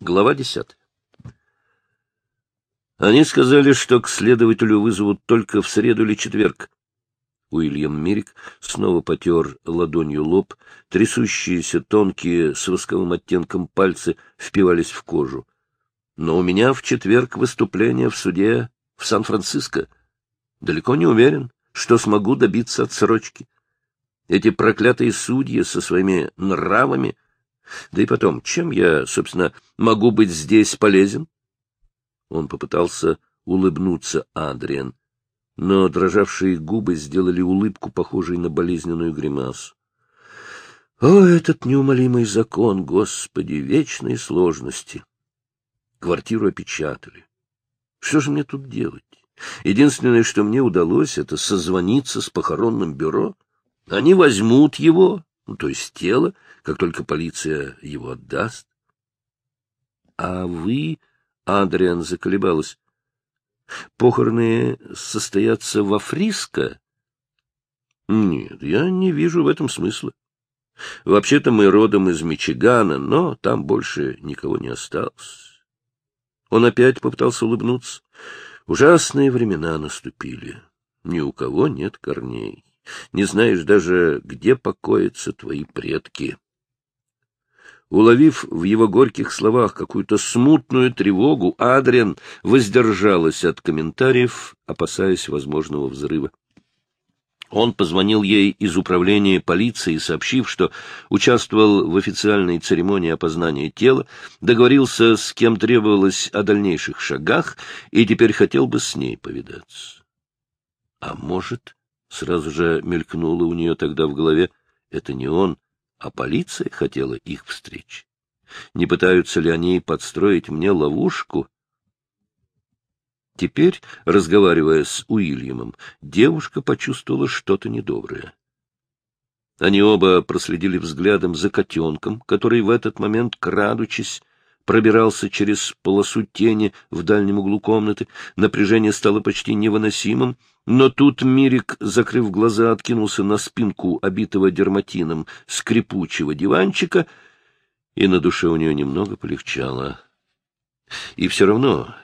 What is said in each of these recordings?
Глава десятая. Они сказали, что к следователю вызовут только в среду или четверг. Уильям Мирик снова потер ладонью лоб, трясущиеся тонкие с восковым оттенком пальцы впивались в кожу. Но у меня в четверг выступление в суде в Сан-Франциско. Далеко не уверен, что смогу добиться отсрочки. Эти проклятые судьи со своими нравами. Да и потом, чем я, собственно, могу быть здесь полезен? Он попытался улыбнуться Адриан, но дрожавшие губы сделали улыбку, похожей на болезненную гримасу. О, этот неумолимый закон, Господи, вечной сложности! Квартиру опечатали. Что же мне тут делать? Единственное, что мне удалось, это созвониться с похоронным бюро — они возьмут его, ну, то есть тело, как только полиция его отдаст. — А вы, — Адриан заколебалась, — похороны состоятся во Фриско? — Нет, я не вижу в этом смысла. Вообще-то мы родом из Мичигана, но там больше никого не осталось. Он опять попытался улыбнуться. Ужасные времена наступили. Ни у кого нет корней не знаешь даже, где покоятся твои предки. Уловив в его горьких словах какую-то смутную тревогу, Адриан воздержалась от комментариев, опасаясь возможного взрыва. Он позвонил ей из управления полиции, сообщив, что участвовал в официальной церемонии опознания тела, договорился с кем требовалось о дальнейших шагах и теперь хотел бы с ней повидаться. А может, Сразу же мелькнуло у нее тогда в голове, это не он, а полиция хотела их встреч. Не пытаются ли они подстроить мне ловушку? Теперь, разговаривая с Уильямом, девушка почувствовала что-то недоброе. Они оба проследили взглядом за котенком, который в этот момент, крадучись, пробирался через полосу тени в дальнем углу комнаты. Напряжение стало почти невыносимым, но тут Мирик, закрыв глаза, откинулся на спинку обитого дерматином скрипучего диванчика, и на душе у нее немного полегчало. И все равно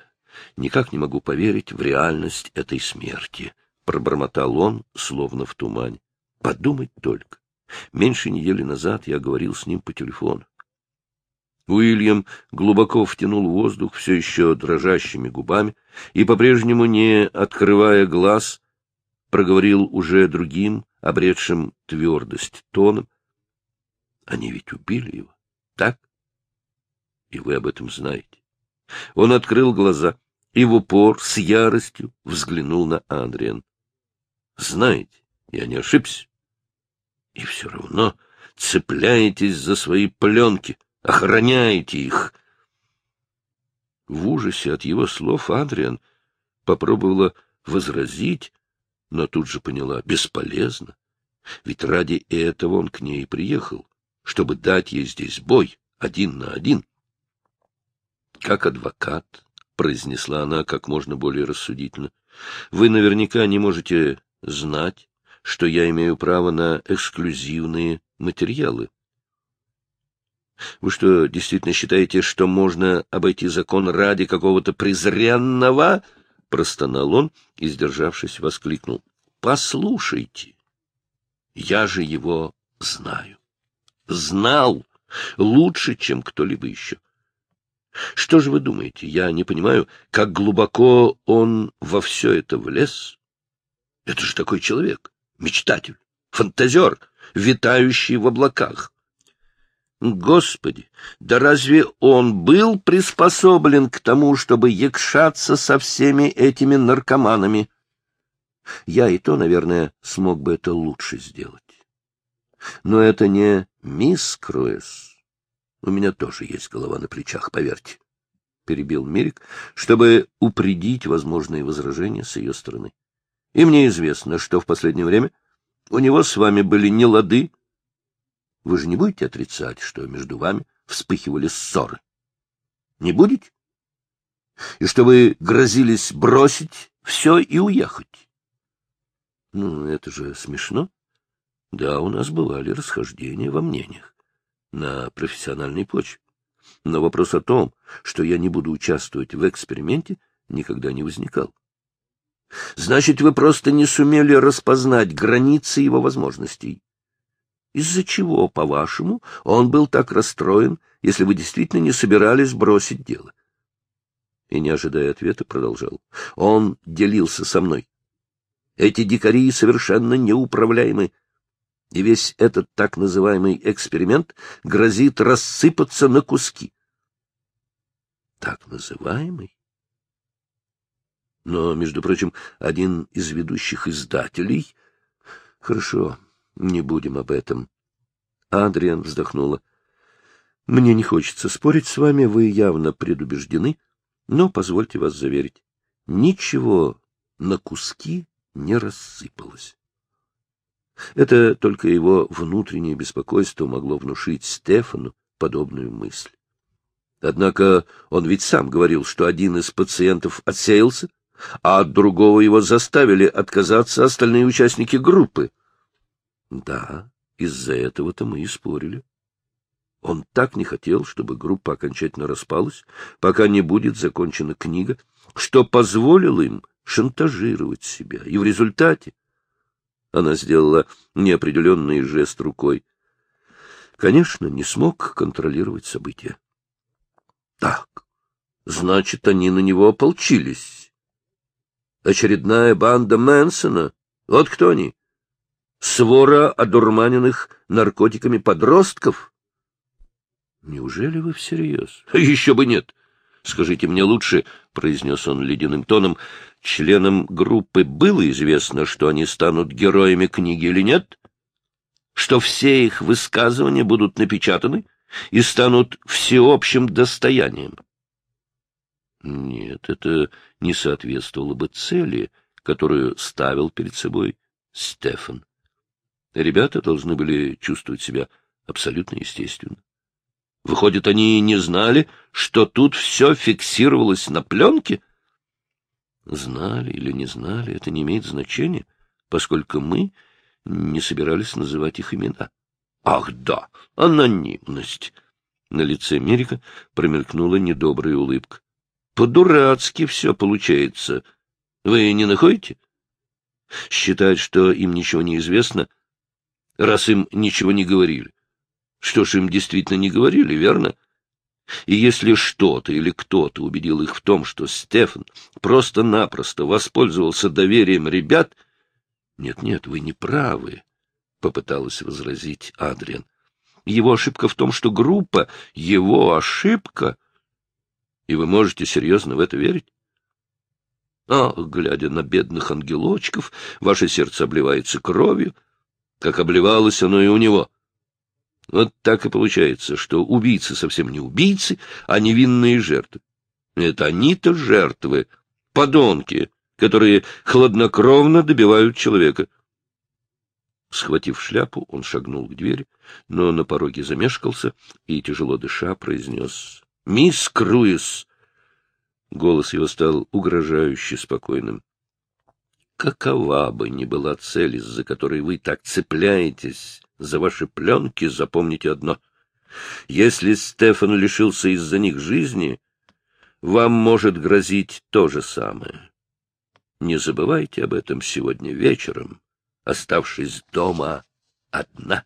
никак не могу поверить в реальность этой смерти, — пробормотал он, словно в тумане. Подумать только. Меньше недели назад я говорил с ним по телефону. Уильям глубоко втянул воздух все еще дрожащими губами и, по-прежнему не открывая глаз, проговорил уже другим, обретшим твердость тоном. — Они ведь убили его, так? И вы об этом знаете. Он открыл глаза и в упор с яростью взглянул на Андриан. — Знаете, я не ошибся. И все равно цепляетесь за свои пленки. Охраняйте их! В ужасе от его слов Адриан попробовала возразить, но тут же поняла — бесполезно. Ведь ради этого он к ней приехал, чтобы дать ей здесь бой, один на один. Как адвокат, — произнесла она как можно более рассудительно, — вы наверняка не можете знать, что я имею право на эксклюзивные материалы. Вы что, действительно считаете, что можно обойти закон ради какого-то презренного? Простонал он и, сдержавшись, воскликнул. Послушайте, я же его знаю. Знал лучше, чем кто-либо еще. Что же вы думаете, я не понимаю, как глубоко он во все это влез? Это же такой человек, мечтатель, фантазер, витающий в облаках. Господи, да разве он был приспособлен к тому, чтобы якшаться со всеми этими наркоманами? Я и то, наверное, смог бы это лучше сделать. Но это не мисс Круэс. У меня тоже есть голова на плечах, поверьте, — перебил Мирик, чтобы упредить возможные возражения с ее стороны. И мне известно, что в последнее время у него с вами были нелады, вы же не будете отрицать, что между вами вспыхивали ссоры? Не будете? И что вы грозились бросить все и уехать? Ну, это же смешно. Да, у нас бывали расхождения во мнениях на профессиональной почве. Но вопрос о том, что я не буду участвовать в эксперименте, никогда не возникал. Значит, вы просто не сумели распознать границы его возможностей. Из-за чего, по-вашему, он был так расстроен, если вы действительно не собирались бросить дело? И, не ожидая ответа, продолжал. Он делился со мной. Эти дикари совершенно неуправляемы, и весь этот так называемый эксперимент грозит рассыпаться на куски. Так называемый? Но, между прочим, один из ведущих издателей... Хорошо, не будем об этом. Адриан вздохнула. Мне не хочется спорить с вами, вы явно предубеждены, но позвольте вас заверить, ничего на куски не рассыпалось. Это только его внутреннее беспокойство могло внушить Стефану подобную мысль. Однако он ведь сам говорил, что один из пациентов отсеялся, а от другого его заставили отказаться остальные участники группы. Да, из-за этого-то мы и спорили. Он так не хотел, чтобы группа окончательно распалась, пока не будет закончена книга, что позволил им шантажировать себя. И в результате она сделала неопределенный жест рукой. Конечно, не смог контролировать события. Так, значит, они на него ополчились. Очередная банда Мэнсона. Вот кто они? Свора одурманенных наркотиками подростков? Неужели вы всерьез? Еще бы нет. Скажите мне лучше, — произнес он ледяным тоном, — членам группы было известно, что они станут героями книги или нет? Что все их высказывания будут напечатаны и станут всеобщим достоянием? Нет, это не соответствовало бы цели, которую ставил перед собой Стефан. Ребята должны были чувствовать себя абсолютно естественно. Выходит, они не знали, что тут все фиксировалось на пленке? Знали или не знали, это не имеет значения, поскольку мы не собирались называть их имена. Ах да, анонимность! На лице Мерика промелькнула недобрая улыбка. По-дурацки все получается. Вы не находите? Считать, что им ничего не известно, раз им ничего не говорили. Что ж, им действительно не говорили, верно? И если что-то или кто-то убедил их в том, что Стефан просто-напросто воспользовался доверием ребят... Нет-нет, вы не правы, — попыталась возразить Адриан. Его ошибка в том, что группа — его ошибка. И вы можете серьезно в это верить? А, глядя на бедных ангелочков, ваше сердце обливается кровью, как обливалось оно и у него. Вот так и получается, что убийцы совсем не убийцы, а невинные жертвы. Это они-то жертвы, подонки, которые хладнокровно добивают человека. Схватив шляпу, он шагнул к двери, но на пороге замешкался и, тяжело дыша, произнес «Мисс Круиз!» Голос его стал угрожающе спокойным. «Какова бы ни была цель, из-за которой вы так цепляетесь за ваши пленки, запомните одно. Если Стефан лишился из-за них жизни, вам может грозить то же самое. Не забывайте об этом сегодня вечером, оставшись дома одна.